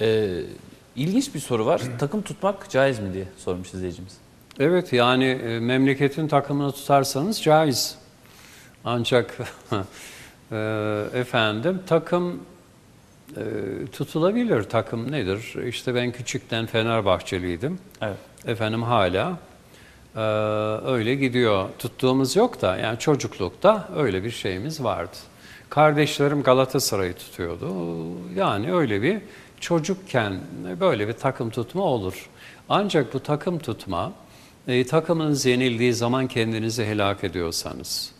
Ee, ilginç bir soru var. Takım tutmak caiz mi diye sormuş izleyicimiz. Evet yani e, memleketin takımını tutarsanız caiz. Ancak e, efendim takım e, tutulabilir. Takım nedir? İşte ben küçükten Fenerbahçeliydim. Evet. Efendim hala e, öyle gidiyor. Tuttuğumuz yok da yani çocuklukta öyle bir şeyimiz vardı. Kardeşlerim Galatasaray'ı tutuyordu. Yani öyle bir çocukken böyle bir takım tutma olur. Ancak bu takım tutma e, takımınız yenildiği zaman kendinizi helak ediyorsanız,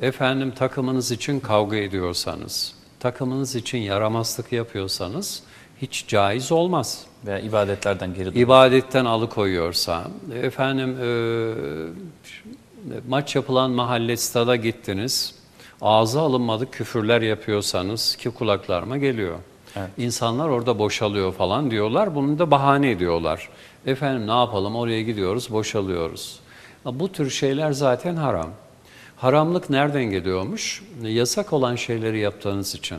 efendim takımınız için kavga ediyorsanız, takımınız için yaramazlık yapıyorsanız hiç caiz olmaz. Veya ibadetlerden geri durmak. İbadetten alıkoyuyorsa, efendim e, maç yapılan mahalle stada gittiniz, ağza alınmadık küfürler yapıyorsanız ki kulaklarıma geliyor. Evet. İnsanlar orada boşalıyor falan diyorlar. Bunu da bahane ediyorlar. Efendim ne yapalım oraya gidiyoruz boşalıyoruz. Bu tür şeyler zaten haram. Haramlık nereden geliyormuş? Yasak olan şeyleri yaptığınız için.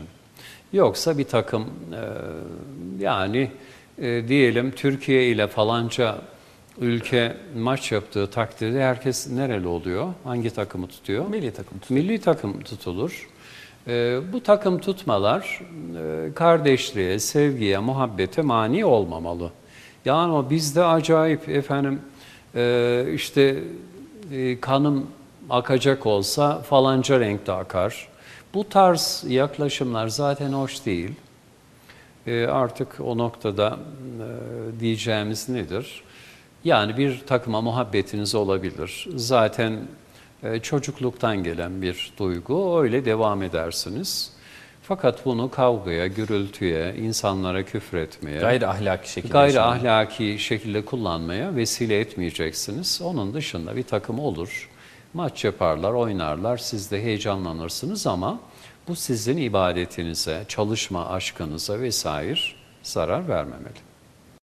Yoksa bir takım e, yani e, diyelim Türkiye ile falanca ülke maç yaptığı takdirde herkes nereli oluyor? Hangi takımı tutuyor? Milli takım tutuyor. Milli takım tutulur. Ee, bu takım tutmalar e, kardeşliğe, sevgiye, muhabbete mani olmamalı. Yani o bizde acayip efendim e, işte e, kanım akacak olsa falanca renkte akar. Bu tarz yaklaşımlar zaten hoş değil. Artık o noktada diyeceğimiz nedir? Yani bir takıma muhabbetiniz olabilir. Zaten çocukluktan gelen bir duygu, öyle devam edersiniz. Fakat bunu kavgaya, gürültüye, insanlara küfür etmeye, Gayri ahlaki şekilde. gayri ahlaki şekilde kullanmaya vesile etmeyeceksiniz. Onun dışında bir takım olur, maç yaparlar, oynarlar, siz de heyecanlanırsınız ama bu sizin ibadetinize, çalışma aşkınıza vesaire zarar vermemeli.